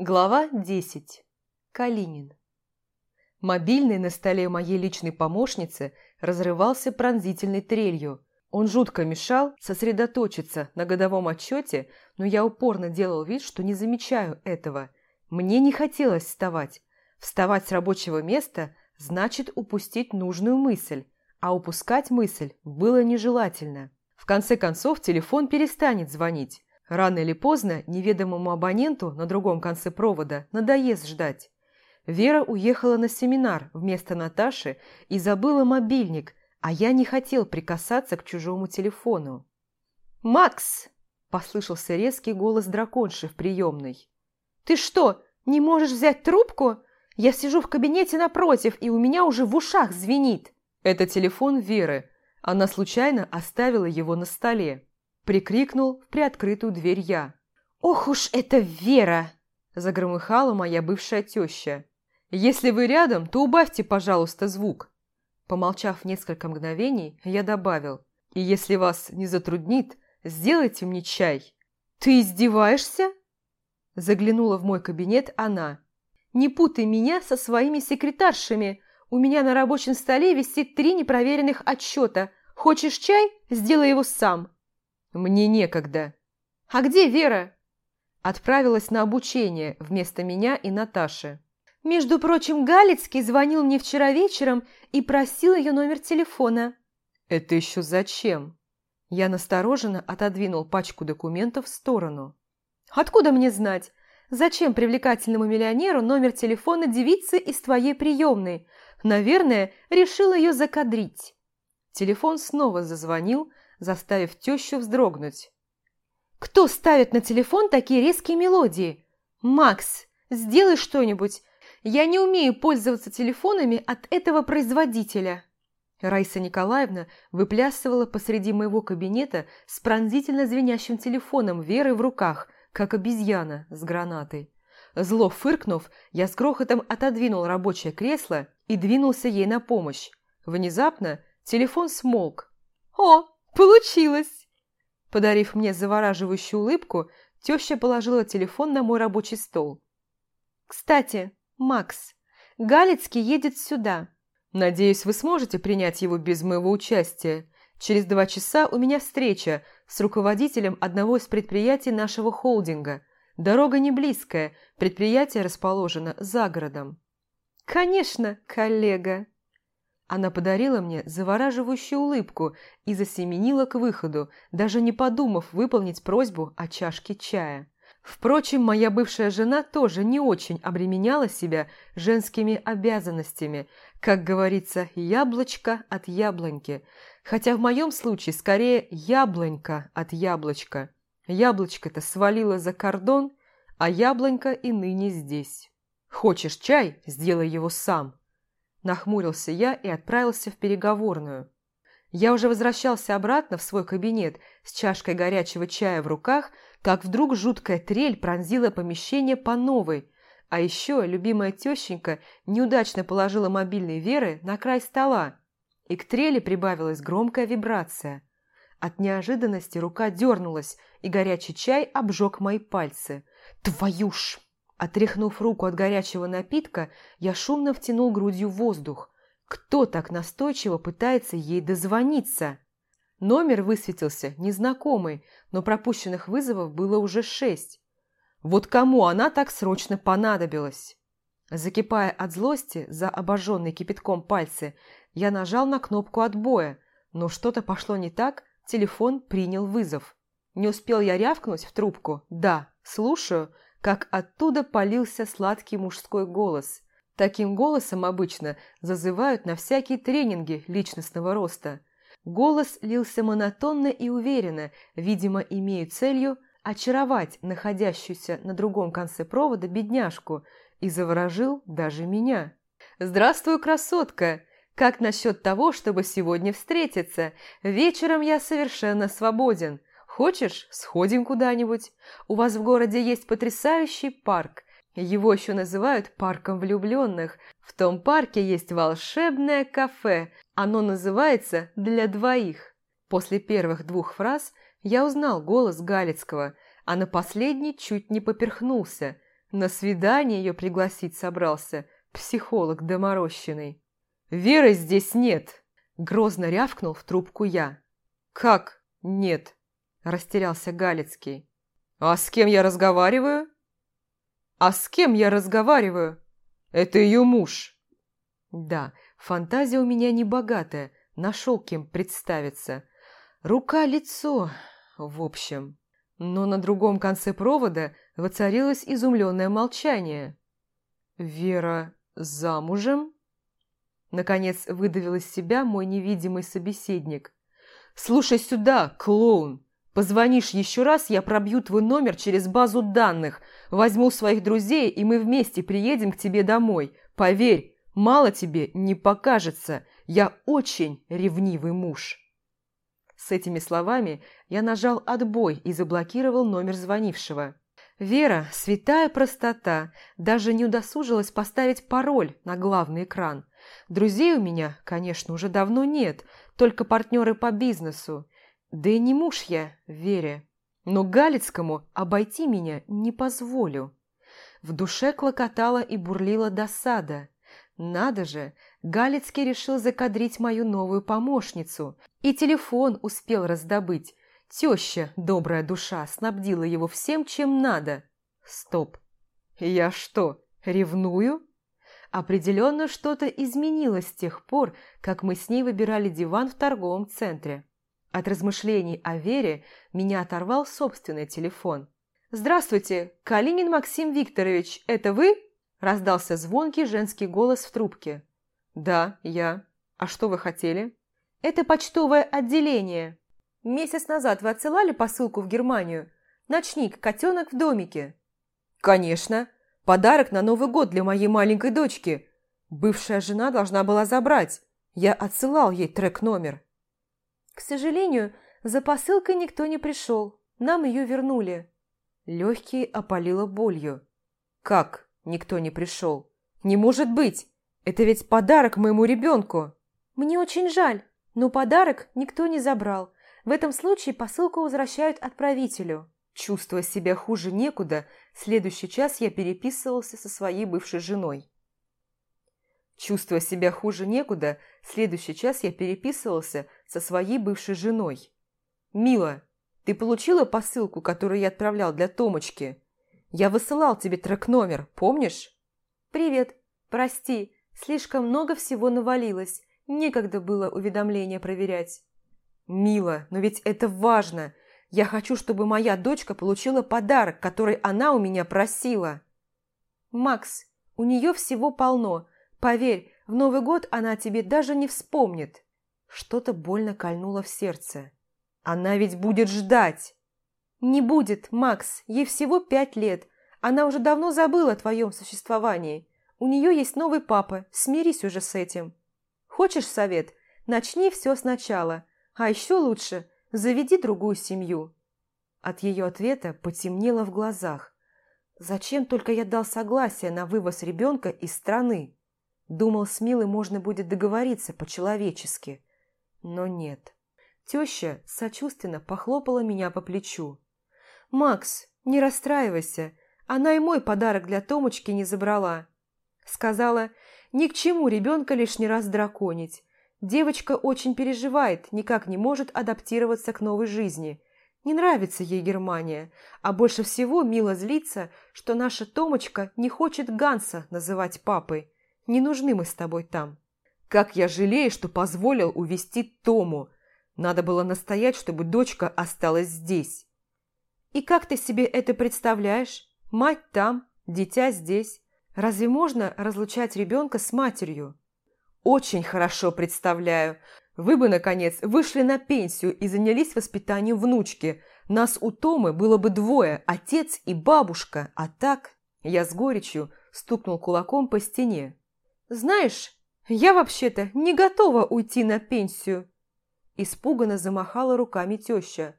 Глава 10. Калинин. Мобильный на столе моей личной помощницы разрывался пронзительной трелью. Он жутко мешал сосредоточиться на годовом отчете, но я упорно делал вид, что не замечаю этого. Мне не хотелось вставать. Вставать с рабочего места значит упустить нужную мысль, а упускать мысль было нежелательно. В конце концов телефон перестанет звонить. Рано или поздно неведомому абоненту на другом конце провода надоест ждать. Вера уехала на семинар вместо Наташи и забыла мобильник, а я не хотел прикасаться к чужому телефону. «Макс!» – послышался резкий голос драконши в приемной. «Ты что, не можешь взять трубку? Я сижу в кабинете напротив, и у меня уже в ушах звенит!» Это телефон Веры. Она случайно оставила его на столе. Прикрикнул в приоткрытую дверь я. «Ох уж это Вера!» Загромыхала моя бывшая теща. «Если вы рядом, то убавьте, пожалуйста, звук». Помолчав несколько мгновений, я добавил. «И если вас не затруднит, сделайте мне чай». «Ты издеваешься?» Заглянула в мой кабинет она. «Не путай меня со своими секретаршами. У меня на рабочем столе висит три непроверенных отчета. Хочешь чай? Сделай его сам». Мне некогда. А где Вера? Отправилась на обучение вместо меня и Наташи. Между прочим, Галицкий звонил мне вчера вечером и просил ее номер телефона. Это еще зачем? Я настороженно отодвинул пачку документов в сторону. Откуда мне знать? Зачем привлекательному миллионеру номер телефона девицы из твоей приемной? Наверное, решил ее закадрить. Телефон снова зазвонил, заставив тещу вздрогнуть. «Кто ставит на телефон такие резкие мелодии? Макс, сделай что-нибудь. Я не умею пользоваться телефонами от этого производителя». Раиса Николаевна выплясывала посреди моего кабинета с пронзительно звенящим телефоном Веры в руках, как обезьяна с гранатой. Зло фыркнув, я с грохотом отодвинул рабочее кресло и двинулся ей на помощь. Внезапно телефон смолк. «О, Получилось!» Подарив мне завораживающую улыбку, теща положила телефон на мой рабочий стол. «Кстати, Макс, Галицкий едет сюда. Надеюсь, вы сможете принять его без моего участия. Через два часа у меня встреча с руководителем одного из предприятий нашего холдинга. Дорога не близкая, предприятие расположено за городом». «Конечно, коллега!» Она подарила мне завораживающую улыбку и засеменила к выходу, даже не подумав выполнить просьбу о чашке чая. Впрочем, моя бывшая жена тоже не очень обременяла себя женскими обязанностями, как говорится, яблочко от яблоньки, хотя в моем случае скорее яблонька от яблочка. Яблочко-то свалило за кордон, а яблонька и ныне здесь. Хочешь чай? Сделай его сам. Нахмурился я и отправился в переговорную. Я уже возвращался обратно в свой кабинет с чашкой горячего чая в руках, как вдруг жуткая трель пронзила помещение по новой, а еще любимая тещенька неудачно положила мобильный Веры на край стола, и к трели прибавилась громкая вибрация. От неожиданности рука дернулась, и горячий чай обжег мои пальцы. «Твою ж!» Отряхнув руку от горячего напитка, я шумно втянул грудью воздух. Кто так настойчиво пытается ей дозвониться? Номер высветился незнакомый, но пропущенных вызовов было уже шесть. Вот кому она так срочно понадобилась? Закипая от злости за обожженный кипятком пальцы, я нажал на кнопку отбоя, но что-то пошло не так, телефон принял вызов. Не успел я рявкнуть в трубку «Да, слушаю», как оттуда полился сладкий мужской голос. Таким голосом обычно зазывают на всякие тренинги личностного роста. Голос лился монотонно и уверенно, видимо, имея целью очаровать находящуюся на другом конце провода бедняжку и заворожил даже меня. «Здравствуй, красотка! Как насчет того, чтобы сегодня встретиться? Вечером я совершенно свободен. Хочешь, сходим куда-нибудь? У вас в городе есть потрясающий парк. Его еще называют парком влюбленных. В том парке есть волшебное кафе. Оно называется «Для двоих». После первых двух фраз я узнал голос Галицкого, а на последний чуть не поперхнулся. На свидание ее пригласить собрался психолог доморощенный. «Веры здесь нет!» – грозно рявкнул в трубку я. «Как нет?» – растерялся Галицкий. «А с кем я разговариваю?» «А с кем я разговариваю?» «Это ее муж». «Да, фантазия у меня не богатая, нашел кем представиться. Рука-лицо, в общем». Но на другом конце провода воцарилось изумленное молчание. «Вера замужем?» Наконец выдавил из себя мой невидимый собеседник. «Слушай сюда, клоун! Позвонишь еще раз, я пробью твой номер через базу данных, возьму своих друзей, и мы вместе приедем к тебе домой. Поверь, мало тебе не покажется, я очень ревнивый муж». С этими словами я нажал «отбой» и заблокировал номер звонившего. Вера, святая простота, даже не удосужилась поставить пароль на главный экран. Друзей у меня, конечно, уже давно нет, только партнеры по бизнесу. Да и не муж я, Вере. Но Галицкому обойти меня не позволю. В душе клокотала и бурлила досада. Надо же, Галицкий решил закадрить мою новую помощницу. И телефон успел раздобыть. Теща, добрая душа, снабдила его всем, чем надо. Стоп. Я что, ревную? Определенно что-то изменилось с тех пор, как мы с ней выбирали диван в торговом центре. От размышлений о Вере меня оторвал собственный телефон. «Здравствуйте, Калинин Максим Викторович, это вы?» Раздался звонкий женский голос в трубке. «Да, я. А что вы хотели?» «Это почтовое отделение. Месяц назад вы отсылали посылку в Германию? Ночник, котенок в домике». «Конечно. Подарок на Новый год для моей маленькой дочки. Бывшая жена должна была забрать. Я отсылал ей трек-номер». «К сожалению, за посылкой никто не пришел. Нам ее вернули». Легкие опалило болью. «Как никто не пришел? Не может быть! Это ведь подарок моему ребенку!» «Мне очень жаль, но подарок никто не забрал. В этом случае посылку возвращают отправителю». Чувствуя себя хуже некуда, следующий час я переписывался со своей бывшей женой. Чувствуя себя хуже некуда, следующий час я переписывался со своей бывшей женой. «Мила, ты получила посылку, которую я отправлял для Томочки? Я высылал тебе трек-номер, помнишь?» «Привет. Прости, слишком много всего навалилось. Некогда было уведомления проверять». «Мила, но ведь это важно. Я хочу, чтобы моя дочка получила подарок, который она у меня просила». «Макс, у нее всего полно. Поверь, в Новый год она тебе даже не вспомнит. Что-то больно кольнуло в сердце. Она ведь будет ждать. Не будет, Макс, ей всего пять лет. Она уже давно забыла о твоем существовании. У нее есть новый папа, смирись уже с этим. Хочешь совет? Начни все сначала. А еще лучше, заведи другую семью. От ее ответа потемнело в глазах. Зачем только я дал согласие на вывоз ребенка из страны? Думал, с Милой можно будет договориться по-человечески. Но нет. Теща сочувственно похлопала меня по плечу. «Макс, не расстраивайся. Она и мой подарок для Томочки не забрала». Сказала, ни к чему ребенка лишний раз драконить. Девочка очень переживает, никак не может адаптироваться к новой жизни. Не нравится ей Германия, а больше всего Мила злится, что наша Томочка не хочет Ганса называть папой. Не нужны мы с тобой там. Как я жалею, что позволил увести Тому. Надо было настоять, чтобы дочка осталась здесь. И как ты себе это представляешь? Мать там, дитя здесь. Разве можно разлучать ребенка с матерью? Очень хорошо представляю. Вы бы, наконец, вышли на пенсию и занялись воспитанием внучки. Нас у Томы было бы двое, отец и бабушка. А так, я с горечью стукнул кулаком по стене. «Знаешь, я вообще-то не готова уйти на пенсию!» Испуганно замахала руками теща.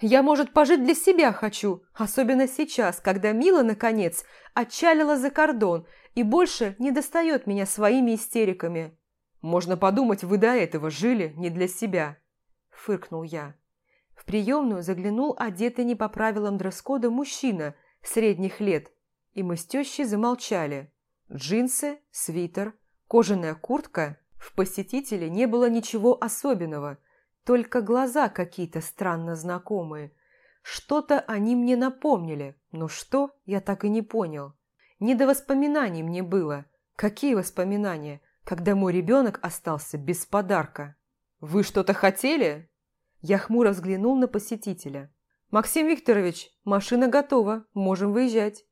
«Я, может, пожить для себя хочу, особенно сейчас, когда Мила, наконец, отчалила за кордон и больше не достает меня своими истериками». «Можно подумать, вы до этого жили не для себя», – фыркнул я. В приемную заглянул одетый не по правилам дресс-кода мужчина средних лет. и мы с тещей замолчали. Джинсы, свитер, кожаная куртка. В посетителе не было ничего особенного, только глаза какие-то странно знакомые. Что-то они мне напомнили, но что, я так и не понял. Не до воспоминаний мне было. Какие воспоминания, когда мой ребенок остался без подарка? «Вы что-то хотели?» Я хмуро взглянул на посетителя. «Максим Викторович, машина готова, можем выезжать».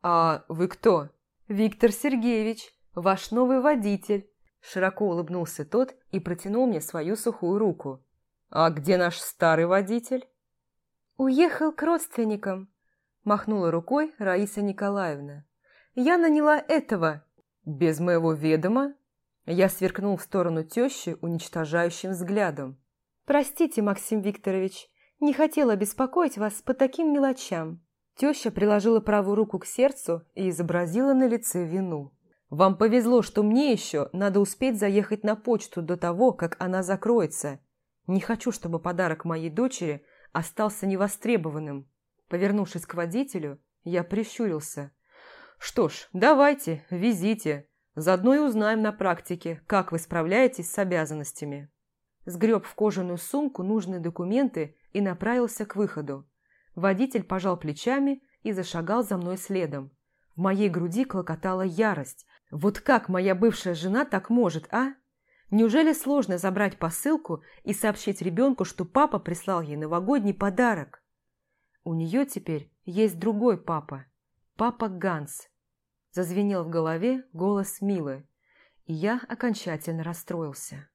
«А вы кто?» «Виктор Сергеевич, ваш новый водитель». Широко улыбнулся тот и протянул мне свою сухую руку. «А где наш старый водитель?» «Уехал к родственникам», – махнула рукой Раиса Николаевна. «Я наняла этого». «Без моего ведома?» Я сверкнул в сторону тещи уничтожающим взглядом. «Простите, Максим Викторович, не хотела беспокоить вас по таким мелочам». Теща приложила правую руку к сердцу и изобразила на лице вину. «Вам повезло, что мне еще надо успеть заехать на почту до того, как она закроется. Не хочу, чтобы подарок моей дочери остался невостребованным». Повернувшись к водителю, я прищурился. «Что ж, давайте, везите. Заодно и узнаем на практике, как вы справляетесь с обязанностями». Сгреб в кожаную сумку нужные документы и направился к выходу. Водитель пожал плечами и зашагал за мной следом. В моей груди клокотала ярость. Вот как моя бывшая жена так может, а? Неужели сложно забрать посылку и сообщить ребенку, что папа прислал ей новогодний подарок? У нее теперь есть другой папа. Папа Ганс. Зазвенел в голове голос Милы, и я окончательно расстроился.